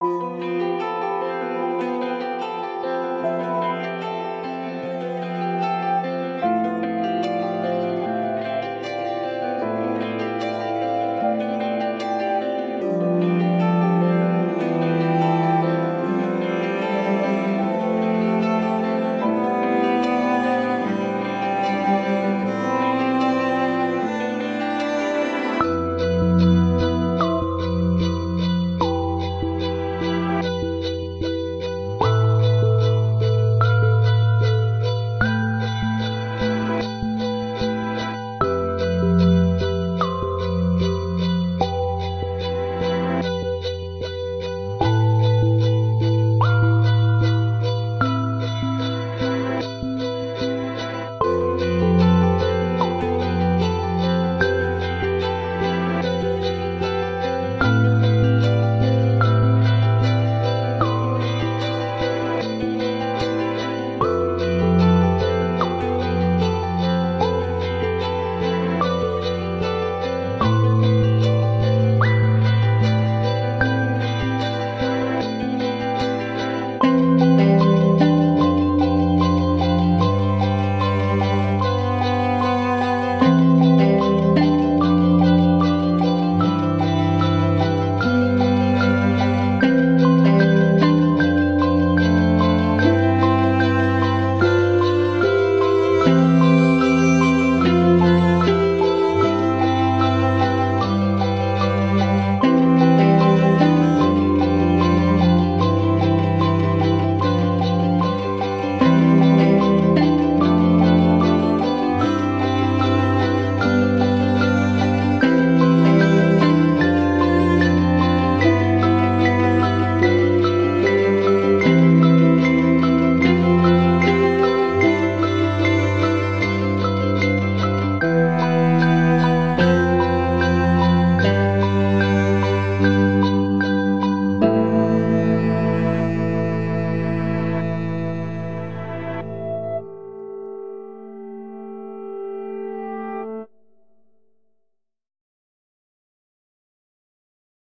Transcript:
Música